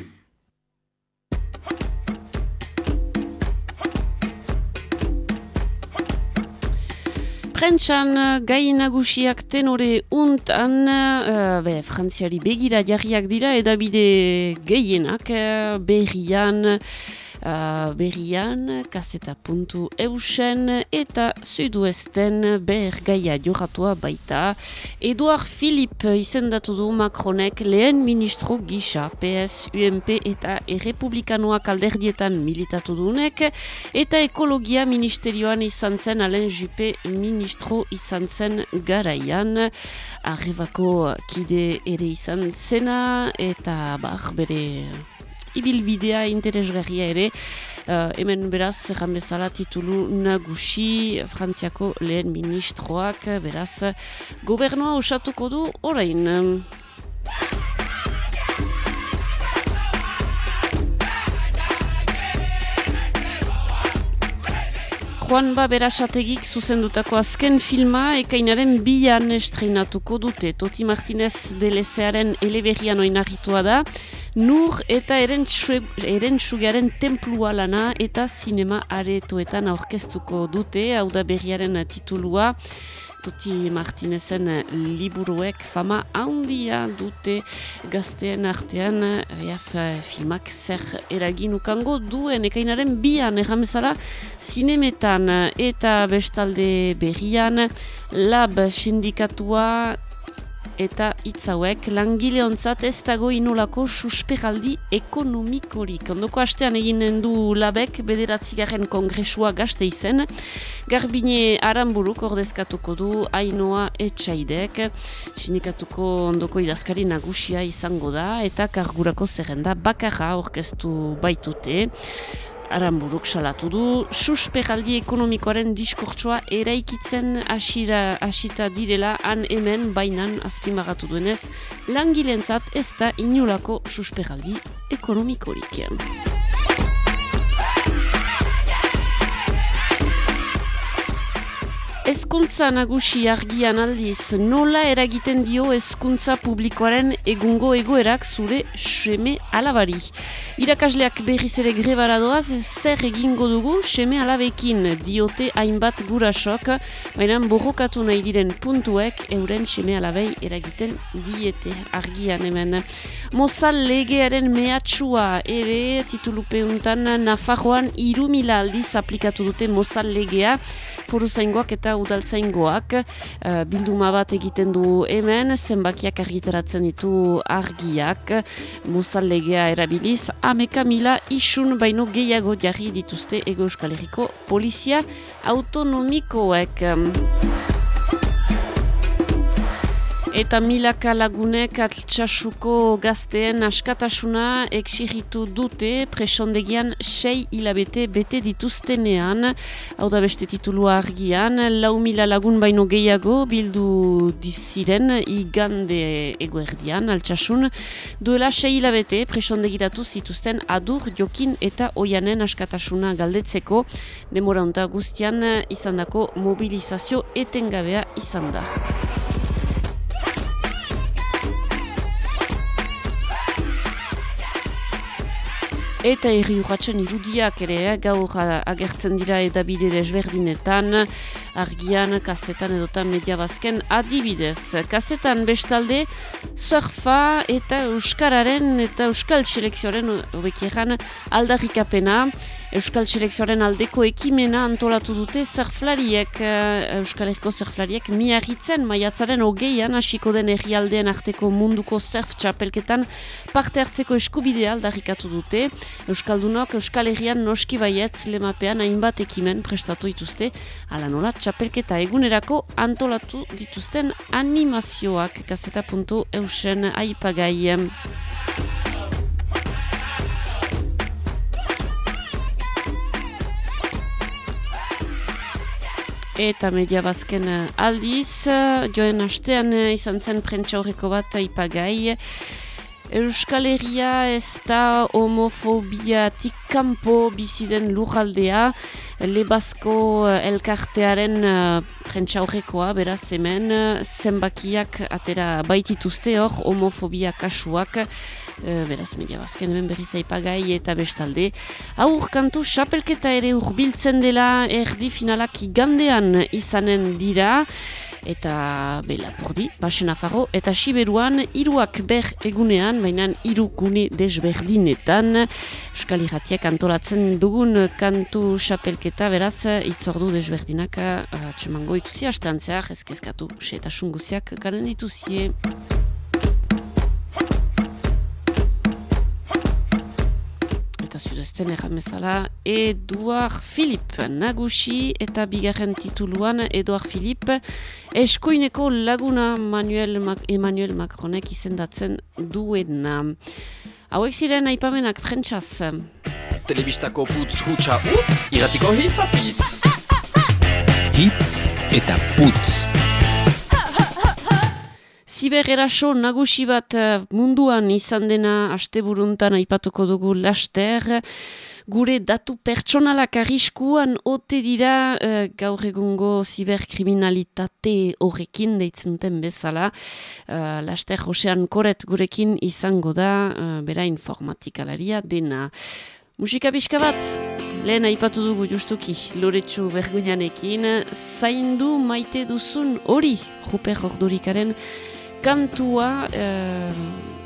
Prentxan gai nagusiak tenore untan, uh, be, frantziari begira jarriak dira, edabide gehienak uh, berrian, uh, berrian, kaseta puntu eta suduesten ber gaia joratua baita. Eduard Philip izendatu du Macronek lehen ministro gisa, PS, UMP eta Errepublikanoak alderdietan militatu dunek, eta ekologia ministerioan izan zen Alain Juppé ministro izan zen garaian, arrebako kide ere izan zena, eta bar, bere ibilbidea interesgarria ere, uh, hemen beraz, erran bezala titulu nagusi Frantziako lehen ministroak, beraz, gobernua osatuko du orain. Juan Ba Berasategik zuzendutako azken filma ekainaren bian estreinatuko dute. Toti Martinez de Lezearen eleberrian oinarritua da, nur eta erentsugaren templua lana eta sinema aretoetan aurkeztuko dute, hau da berriaren titulua. Toti Martinezen liburuek fama handia dute gazteen artean. Ea, filmak zer eragin ukango duen ekainaren bian erramezala zinemetan. Eta bestalde berrian lab sindikatua eta hitz hauek langile ontzat ez dago inolako susperaldi ekonomikorik. Ondoko hastean eginen du labek bederatzigarren kongresua gazte izen, garbine aranburuk ordezkatuko du ainoa etxaidek, sinikatuko ondoko idazkari nagusia izango da, eta kargurako zerrenda bakarra orkestu baitute, Aranburuk salatu du, susperaldi ekonomikoaren diskurtsoa eraikitzen asira, asita direla han hemen bainan azpimagatu duenez, langilentzat ez da inolako susperaldi ekonomikorik. Ezkuntza nagusi argian aldiz, nola eragiten dio ezkuntza publikoaren egungo egoerak zure seme alabari. Irakasleak berriz ere grebara doaz, zer egingo dugu seme alabekin diote hainbat gurasok, baina borrokatu nahi diren puntuek euren seme alabei eragiten diete argian hemen. Mozal legearen mehatxua ere titulupeuntan Nafarroan irumila aldiz aplikatu dute Mozal legea, foruzaingoak eta udaltzaingoak uh, bilduma bat egiten du hemen, zenbakiak argitaratzen ditu argiak, Mozal legea erabiliz, ameka mila isun baino gehiago jarri dituzte ego euskal herriko polizia autonomikoek. Eta milaka lagunek altxasuko gazteen askatasuna eksigitu dute presondegian sei hilabete bete dituztenean. Hau da beste titulua argian, lau mila lagun baino gehiago bildu diziren igande eguerdian altxasun. Duela sei hilabete presondegiratu zituzten adur, jokin eta oianen askatasuna galdetzeko. Demora honta guztian izandako mobilizazio etengabea izan da. Eta erri urratxen irudiak ere, eh, gaur agertzen dira edabide desberdinetan, argian, kasetan edotan media bazken adibidez. Kasetan bestalde, surfa eta euskararen eta euskal selekzioaren obekieran aldarrikapena, euskal selekzioaren aldeko ekimena antolatu dute surflariek, eh, euskal herriko surflariek, miarritzen maiatzaren hogeian hasiko den herrialdeen arteko munduko surf txapelketan parte hartzeko eskubidea aldarrikatu dute. Euskaldunok Euskal Herrian noski baietz lemapean hainbat ekimen prestatu dituzte, ala nola txapelketa egunerako antolatu dituzten animazioak kaseta puntu eusen aipagai. Eta media bazken aldiz, joen astean izan zen prentsa horreko bat aipagai, Euskal Herria ez da homofobiatik kanpo biziden lujaldea, lebazko elkartearen uh, prentsaurrekoa, beraz hemen, zenbakiak atera baitituzte hor, homofobia kasuak, uh, beraz media bazken hemen berri zaipagai eta bestalde. Aur kantu xapelketa ere urbiltzen dela erdi finalak igandean izanen dira, eta bela pordi, basen afarro, eta siberuan iruak ber egunean, baina iru gune desberdinetan, Euskal Iratiak antolatzen dugun kantu xapelketa, beraz, itzordu desberdinak atxemango ituzi hastantzeak, ezkezkatu, xe eta sunguziak garen dituzie. Eta zudezten erramezala Eduard Filip nagusi eta bigarren tituluan Eduard Filip eskuineko laguna Manuel Mac Emmanuel Macronek izendatzen duena. Hauek ziren aipamenak prentsaz. Telebistako putz hutsa utz, iratiko hitz apitz. Hitz eta putz. Ziber eraso nagusi bat munduan izan dena asteburuntan aipatuko dugu laster. gure datu pertsonalak arriskuan ote dira uh, gaur egungo ziberkriminalitate horrekin deitzen den bezala. Uh, Laster Josean Koret gurekin izango da, uh, bera informatikalaria dena. Musika pixka bat, lehen aipatu dugu justuki, loretsu berguinanekin, zaindu maite duzun hori, Ruper Ordurikaren kantua, e,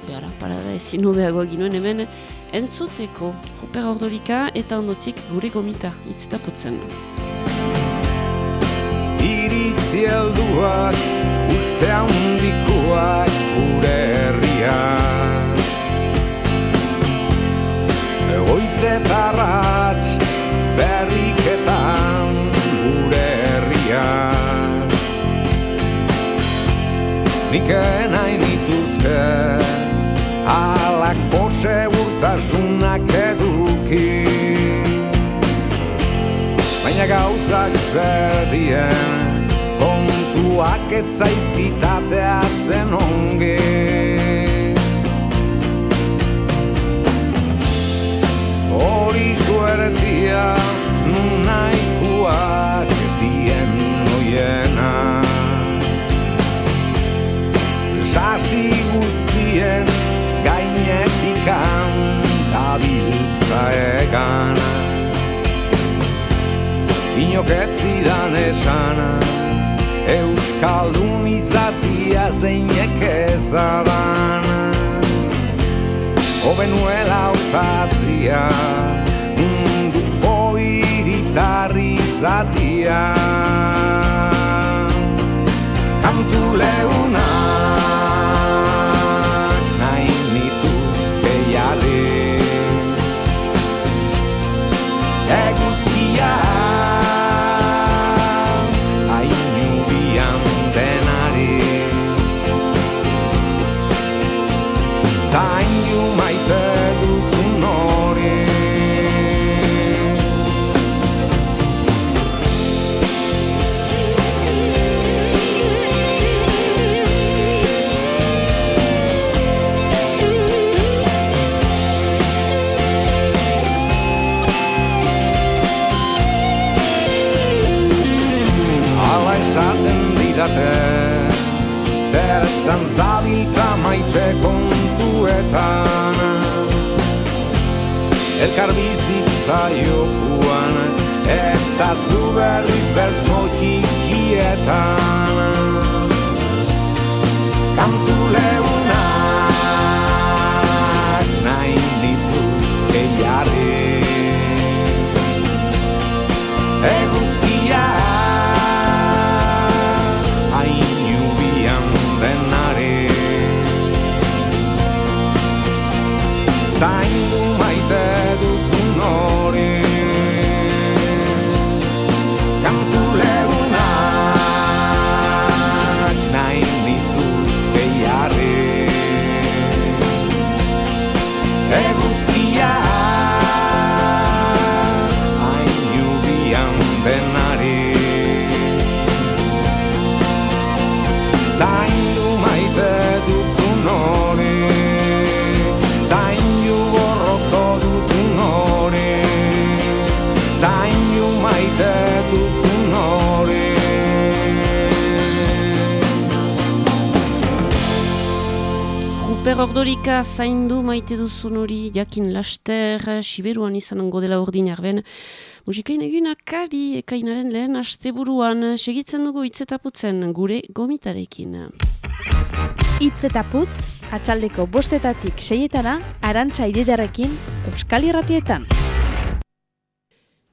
behara, parada ezin hobeago ginoen hemen, entzuteko Ruper Ordurika eta ondotik gure gomita, itzita putzen. Iritzi helduak, uste handikoak, gure herriaz. Goiz eta Nik nahi nituzke alako segurtasunak eduki Baina gauzak zer dien kontuak etzaizkitateatzen ongi hori suertia nunaikuak dien noiena guztien gainetikan dabiltza egan. Inoketzidan esana Euskaldun izatia zeinek ezadana Obenuela utatzia Munduko iritarri zatia Kantu leuna you Ruper Ordorika zaindu maite duzun hori jakin laster, siberuan izanango dela ordin arben. Musikain egin akari ekainaren lehen asteburuan segitzen dugu itzetaputzen gure gomitarekin. Itz eta putz, atxaldeko bostetatik seietana, arantxa ididarekin, Euskal Irratietan.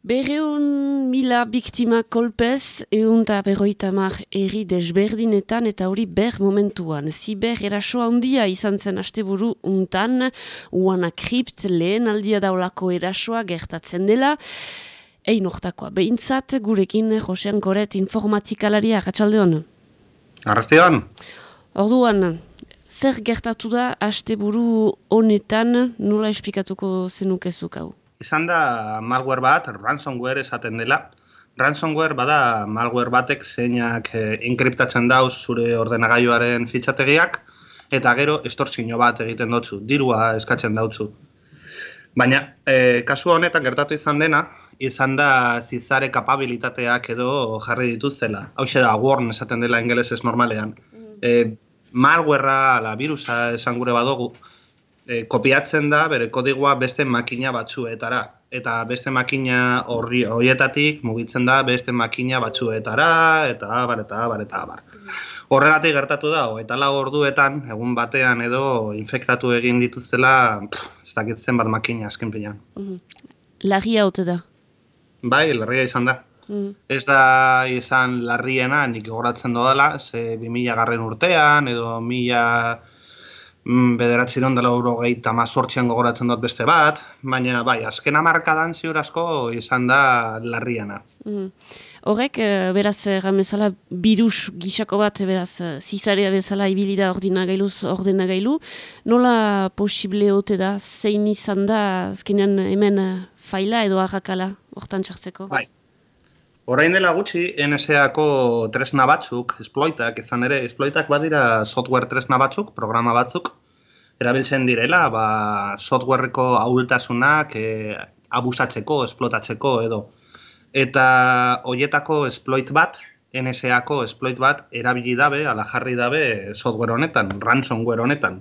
Berreun mila biktima kolpez, egun eta berroita mar erri desberdinetan eta hori ber momentuan. Ziber erasoa handia izan zen asteburu untan, uana kript lehen aldia daulako erasoa gertatzen dela. Ein ortakoa, behintzat gurekin Josean Koret informatikalaria, gatsalde hon. Arrastean? Orduan, zer gertatu da asteburu honetan nola esplikatuko zenukezuk hau? Izan da malware bat, ransomware esaten dela. Ransomware bada malware batek zeinak eh, enkriptatzen dauz zure ordenagailuaren fitxategiak eta gero estortzino bat egiten dotzu, dirua eskatzen dautzu. Baina, e, kasu honetan gertatu izan dena, izan da zizare kapabilitateak edo jarri dituzela. Hau da, warn esaten dela ingelesez normalean. E, malguerra, ala, virusa esan gure badugu, e, kopiatzen da bere kodigua beste makina batzuetara. Eta beste makina horri horietatik mugitzen da beste makina batzuetara, eta abar, eta abar, eta abar. Horregatik gertatu da, eta lau orduetan, egun batean edo infektatu egin dituztela, pff, ez dakit zenbat makina azken finean. Mhm. Larria ote da. Bai, larria izan da. Mhm. Ez da izan larriena nik gogoratzen dodala, ze 2000 garren urtean, edo 1000 mm, bederatzi dela eurogeita mazortzian gogoratzen dut beste bat, baina bai, azken amarkadan ziur asko izan da larriena. Mhm. Horrek, eh, beraz, erran bezala, birus gisako bat, beraz, eh, zizarea bezala ibili da ordinagailuz ordenagailu. Nola posible ote da, zein izan da, azkenean hemen eh, faila edo arrakala hortan txartzeko? Bai. Orain dela gutxi, NSA-ko tresna batzuk, exploitak, izan ere, exploitak badira software tresna batzuk, programa batzuk, erabiltzen direla, ba, softwareko ahultasunak e, abusatzeko, esplotatzeko edo. Eta hoietako exploit bat, NSA-ko exploit bat, erabili dabe, ala jarri dabe software honetan, ransomware honetan.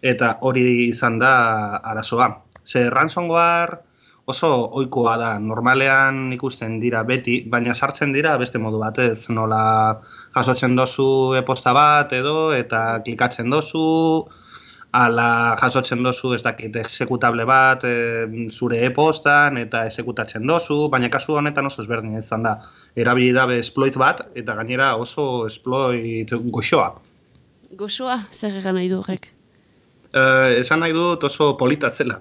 Eta hori izan da arazoa. Ze ransomware oso ohikoa da, normalean ikusten dira beti, baina sartzen dira beste modu batez, nola jasotzen dozu e-posta bat edo, eta klikatzen dozu, ala jasotzen dozu ez dakit exekutable bat e, zure e-postan eta exekutatzen dozu, baina kasu honetan oso ezberdin izan da. Erabili dabe exploit bat eta gainera oso exploit goxoa. Goxoa, zer egan nahi du horrek? Eh, esan nahi dut oso polita zela.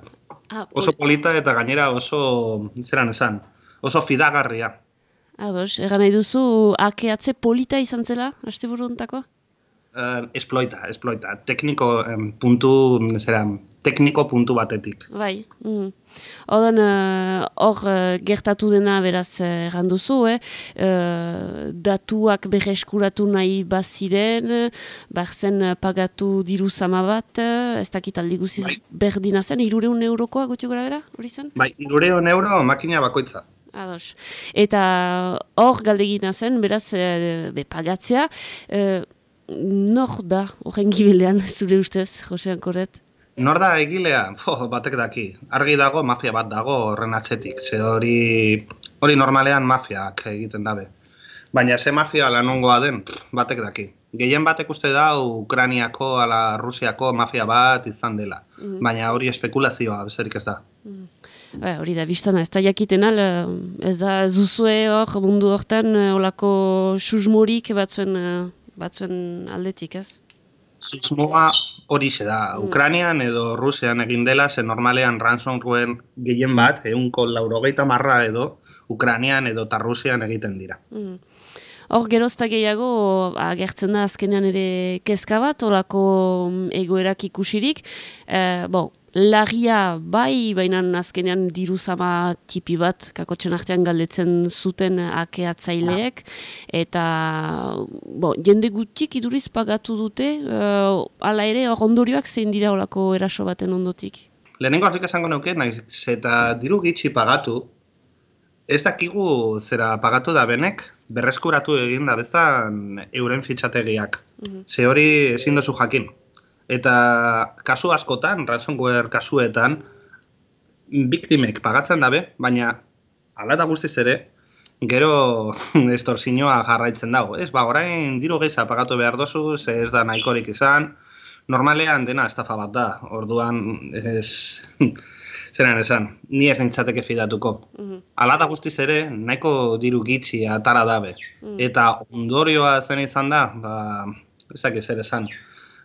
Ah, Oso polita eta gainera oso, zeran esan, oso fidagarria. Ados, egan nahi duzu, akeatze polita izan zela, haste buruntako? Uh, exploita, exploita. Tekniko em, puntu, zera, tekniko puntu batetik. Bai. Mm. Odan, eh, hor eh, gertatu dena beraz eh, erran duzu, eh? Eh, datuak berreskuratu nahi baziren, eh, barzen eh, pagatu diru zama bat, ez dakit aldi guziz berdina zen, irureun eurokoa gutxi gora bera, hori zen? Bai, irureon euro makina bakoitza. Ados. Eta hor galdegina zen, beraz, e, be, pagatzea, e, nor da horren gibelean, zure ustez, Jose Ankoret? Nor da egilea? Fo, batek daki. Argi dago, mafia bat dago horren atzetik. Ze hori, hori normalean mafiak egiten dabe. Baina ze mafia lanongoa den, pff, batek daki. Gehien batek uste da Ukraniako ala Rusiako mafia bat izan dela. Mhm. Baina hori espekulazioa, bezerik ez da. Ba, hori da, biztana, ez da jakiten al, ez da zuzue hor, mundu hortan, eh, olako susmorik batzuen, eh, batzuen aldetik, ez? Susmoa hori da. Ukranian edo Rusian egin dela, ze normalean ransomware gehien bat, eunko laurogeita marra edo, Ukranian edo eta Rusian egiten dira. Mm. Hor gerozta gehiago agertzen da azkenean ere kezka bat, olako mm, egoerak ikusirik. E, bo, lagia bai, baina azkenean diru zama tipi bat, kakotxen artean galdetzen zuten akeatzaileek, eta bo, jende gutik iduriz pagatu dute, e, ala ere hor ondorioak zein dira olako eraso baten ondotik. Lehenengo harrik esango neuke, naiz eta diru gitxi pagatu, ez dakigu zera pagatu da benek, berreskuratu egin da bezan euren fitxategiak. Ze hori ezin dozu jakin. Eta kasu askotan, ransomware kasuetan, biktimek pagatzen dabe, baina ala da guztiz ere, gero estorzinioa jarraitzen dago. Ez, ba, orain diru gehiza pagatu behar dozu, ez da nahikorik izan, normalean dena estafa bat da, orduan ez... Zeran esan, ni ez nintzateke fidatuko. Ala da guztiz ere, nahiko diru gitxi atara dabe. Eta ondorioa zen izan da, ba, ezak zer esan,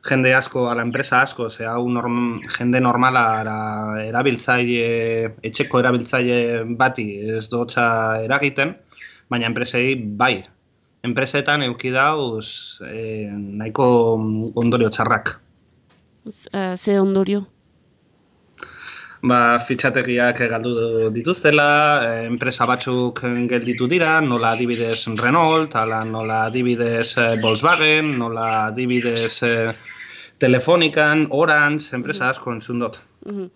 jende asko, ala enpresa asko, ze hau norm, jende normala ara, erabiltzaile, etxeko erabiltzaile bati ez dotza eragiten, baina enpresei bai. Enpresetan euki dauz eh, nahiko ondorio txarrak. Z- eh, ze ondorio? Ba, fitxategiak galdu dituztela, enpresa batzuk gelditu dira, nola adibidez Renault, ala nola adibidez eh, Volkswagen, nola adibidez eh, Telefonikan, Orange, enpresa asko entzun dut. Mhm.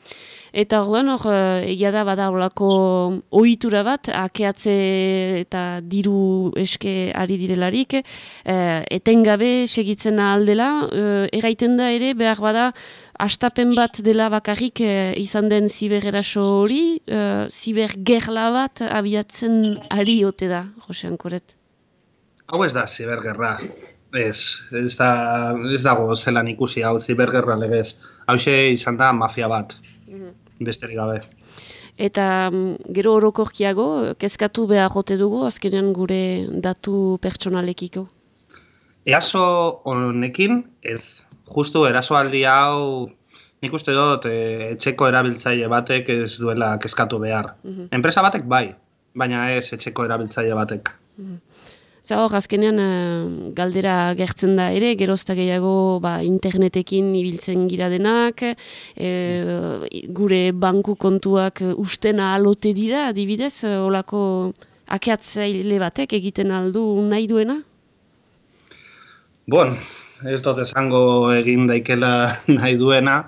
Eta orduan hor, eh, egia da bada olako ohitura bat, akeatze eta diru eske ari direlarik, eh, etengabe segitzen aldela, eh, eraiten da ere, behar bada, astapen bat dela bakarrik eh, izan den zibereraso hori, eh, zibergerla bat abiatzen ari ote da, Jose Ankoret. Hau ez da zibergerra. Ez, ez, da, ez dago zelan ikusi hau zibergerra legez. Hau izan da mafia bat, besterik gabe. Eta mm, gero orokorkiago, kezkatu behar jote dugu, azkenean gure datu pertsonalekiko. Eraso honekin, ez. Justu erasoaldi hau nik uste dut e, etxeko erabiltzaile batek ez duela kezkatu behar. Mhm. Enpresa batek bai, baina ez etxeko erabiltzaile batek. Za hor, azkenean eh, galdera gertzen da ere, gerozta gehiago ba, internetekin ibiltzen gira denak, eh, gure banku kontuak eh, ustena alote dira, adibidez, olako akeatzaile batek egiten aldu nahi duena? Bon, ez dut esango egin daikela nahi duena,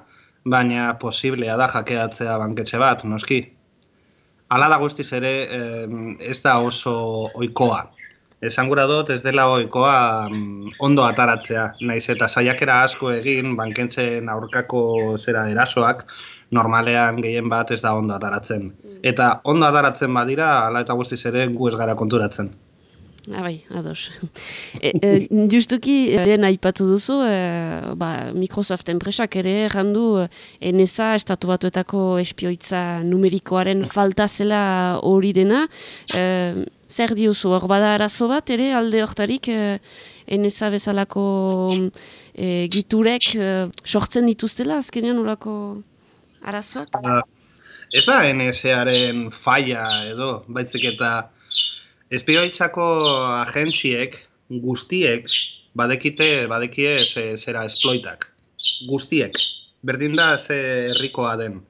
baina posiblea da jakeatzea banketxe bat, noski. Hala da guztiz ere, ez da oso oikoa. Esan gura dut ez dela oikoa mm, ondo ataratzea. Naiz eta saiakera asko egin bankentzen aurkako zera erasoak, normalean gehien bat ez da ondo ataratzen. Eta ondo ataratzen badira, hala eta guztiz ere gu ez gara konturatzen. Ah, bai, ados. e, e, justuki, lehen aipatu duzu, e, ba, Microsoft enpresak ere errandu e, NSA estatu batuetako espioitza numerikoaren falta zela hori dena. E, zer diozu, hor bada arazo bat ere alde hortarik e, NSA bezalako e, giturek e, sortzen dituztela azkenean horako arazoak? Uh, ez da NSA-aren falla edo, baizik eta espioitzako agentziek guztiek badekite, badekie ze, zera esploitak. Guztiek. Berdin da ze herrikoa den.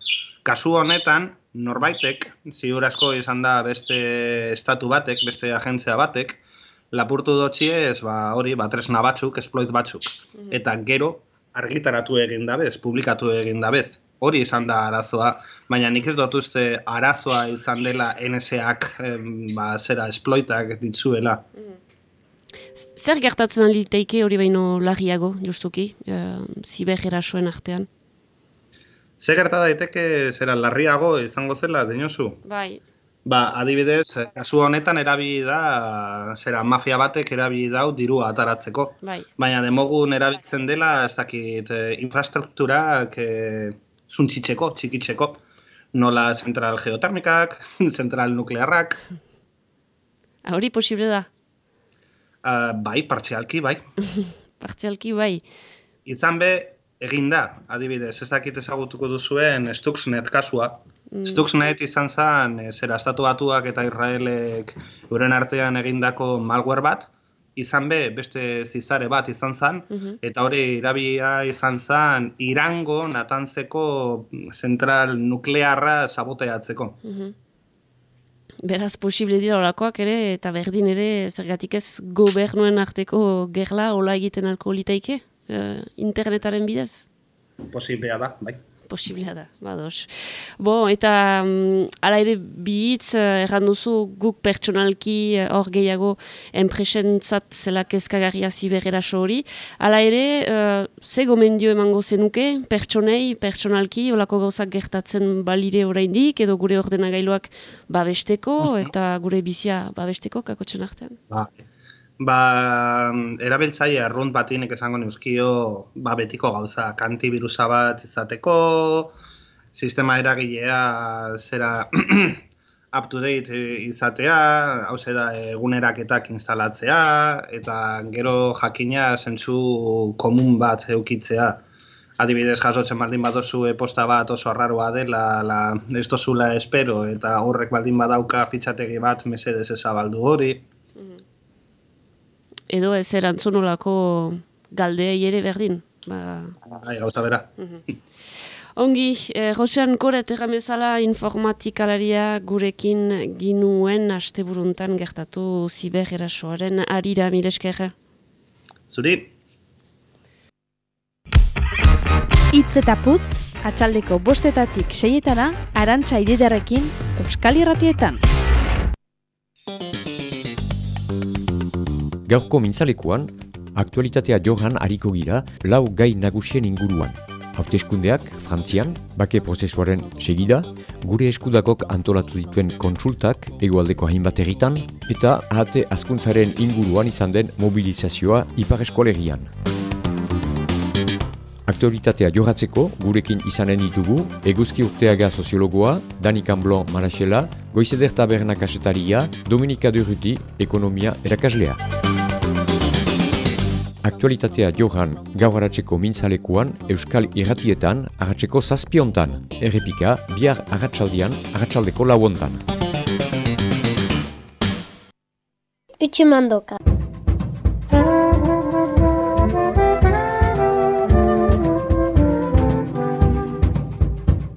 Kasu honetan, norbaitek, ziur asko izan da beste estatu batek, beste agentzia batek, lapurtu dotxiez, ba, hori, ba, tresna batzuk, esploit batzuk. Eta gero, argitaratu egin dabez, publikatu egin dabez. Hori izan da arazoa, baina nik ez dut uste arazoa izan dela NSA-ak ba, zera esploitak ditzuela. Zer gertatzen aliteike hori baino larriago, justuki, e, ziber erasoen artean? Zer gerta daiteke zera larriago izango zela, dinosu? Bai. Ba, adibidez, kasu honetan erabili da, zera mafia batek erabili dau dirua ataratzeko. Bai. Baina demogun erabiltzen dela, ez dakit, eh, infrastrukturak eh, zuntzitzeko, txikitzeko. Nola zentral geotermikak, zentral nuklearrak, Hori posible da? uh, bai, partzialki, bai. Partzialki bai. Izan be, egin da, adibidez, ez dakit ezagutuko duzuen Stuxnet kasua. Mm. Stuxnet izan zen, e, zera, estatu batuak eta Israelek euren artean egindako malware bat, izan be, beste zizare bat izan zen, Mhm. eta hori irabia izan zen Irango natantzeko zentral nuklearra saboteatzeko. Mhm. Beraz, posible dira olakoak ere, eta berdin ere, zergatik ez gobernuen arteko gerla hola egiten alko litaike, eh, internetaren bidez? Posiblea da, bai. Posiblea da, bados. Bo, eta um, ala ere bihitz, uh, erran duzu guk pertsonalki eh, hor gehiago enpresentzat zela kezkagarria zibereraso hori. Ala ere, uh, ze gomendio emango zenuke, pertsonei, pertsonalki, olako gauzak gertatzen balire oraindik edo gure ordenagailuak babesteko eta gure bizia babesteko kakotzen artean. Ba, ba erabiltzaile arrunt batinek esango neuzkio ba, betiko gauza, antibirusa bat izateko, sistema eragilea zera up to date izatea, hau da eguneraketak instalatzea, eta gero jakina zentzu komun bat eukitzea. Adibidez, jasotzen baldin badozu e-posta bat oso arraroa dela, la, ez dozula espero, eta horrek baldin badauka fitxategi bat mesedez ezabaldu hori. Edo ez erantzun olako galdeei ere berdin. Ba, Bai, gauza bera. Ongi, eh, Josean Koret erramezala informatikalaria gurekin ginuen asteburuntan gertatu ziber erasoaren arira mileskerra. Zuri? Itz eta putz, atxaldeko bostetatik seietana, arantxa ididarekin, Euskal Irratietan. Gaurko mintzalekuan, aktualitatea johan hariko gira lau gai nagusien inguruan. Hauteskundeak, Frantzian, bake prozesuaren segida, gure eskudakok antolatu dituen kontsultak egualdeko hainbat erritan, eta ahate askuntzaren inguruan izan den mobilizazioa ipar eskolegian. Aktualitatea johatzeko, gurekin izanen ditugu, eguzki urteaga soziologoa, Dani Camblon Maraxela, Goizeder Taberna kasetaria, Dominika Durruti, ekonomia erakaslea. Aktualitatea johan gaur haratzeko mintzalekuan Euskal Irratietan haratzeko zazpiontan. Errepika, bihar haratsaldian haratsaldeko lauontan. Utsumandoka.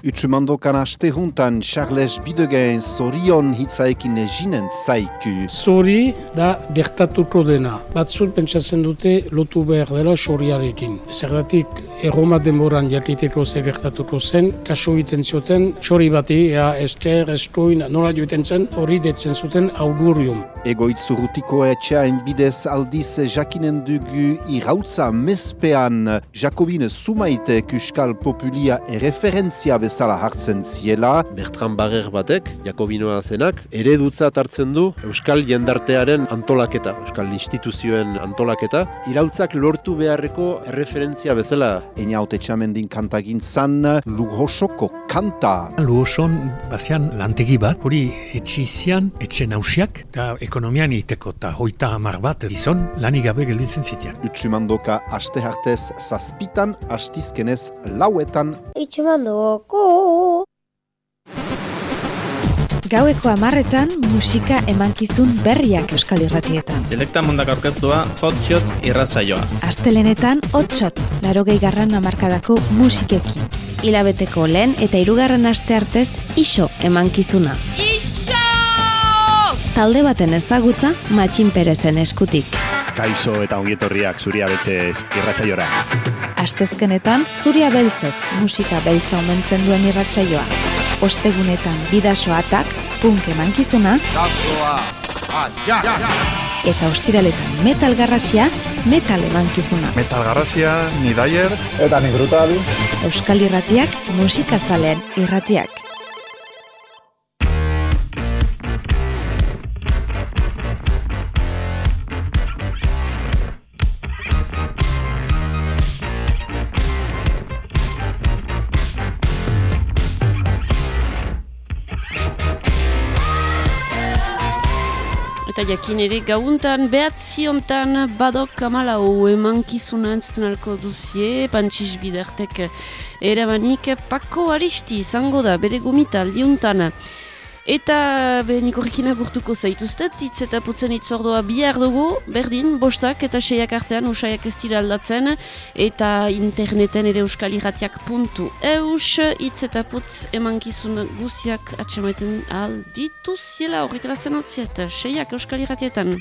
Utsumandokan aste juntan Charles Bidegen zorion hitzaekin jinen zaiku. Zori da gertatuko dena. Batzuk pentsatzen dute lotu behar dela soriarekin. Zergatik erroma denboran jakiteko zer gertatuko zen, kaso egiten zioten sori bati, ea esker, eskoin, nola joiten zen, hori detzen zuten augurium. Egoitz urrutiko etxeain bidez aldiz jakinen dugu irautza mespean Jakobine Sumaite Euskal Populia erreferentzia bezala hartzen ziela. Bertran Bager batek, Jakobinoa zenak, eredutzat hartzen du Euskal jendartearen antolaketa, Euskal instituzioen antolaketa, irautzak lortu beharreko erreferentzia bezala. Eina haute txamendin kantagintzan Lujosoko kanta. Luoson, bazian lantegi bat, hori etxizian, etxe nausiak, eta ekonomian iteko, eta hoita hamar bat, gizon, lanik gabe gelditzen zitean. Utsumandoka aste hartez zazpitan, astizkenez lauetan. Utsumandoko. Gaueko amarretan musika emankizun berriak Euskal Irratietan. Selekta mundak aurkeztua hotshot irratsaioa. Astelenetan hotshot, larogei garran amarkadako musikekin. Hilabeteko lehen eta hirugarren aste artez iso emankizuna. Iso! Talde baten ezagutza Matxin Perezen eskutik. Kaixo eta ongietorriak zuria betxez irratsaiora. Astezkenetan zuria beltzez musika beltza omentzen duen irratsaioa. Ostegunetan bidasoatak, punk emankizuna, Dazoa, ja, ja, ja. eta ostiraletan metal garrasia, metal emankizuna. Metal garrasia, ni daier. Eta ni brutal. Euskal Irratiak, musikazaleen irratiak. Eta jakin ere gauntan, behatziontan, badok amalau emankizuna entzuten alko duzie, pantxiz bidertek erabanik, pako aristi izango da, bere gomita aldiuntan. Eta be nik horrekin agurtuko zaituztet, hitz eta putzen itzordoa bihar dugu, berdin, bostak eta seiak artean usaiak ez dira aldatzen, eta interneten ere euskaliratiak puntu eus, hitz eta putz emankizun guziak atxemaiten alditu ziela horretarazten hau seiak euskaliratietan.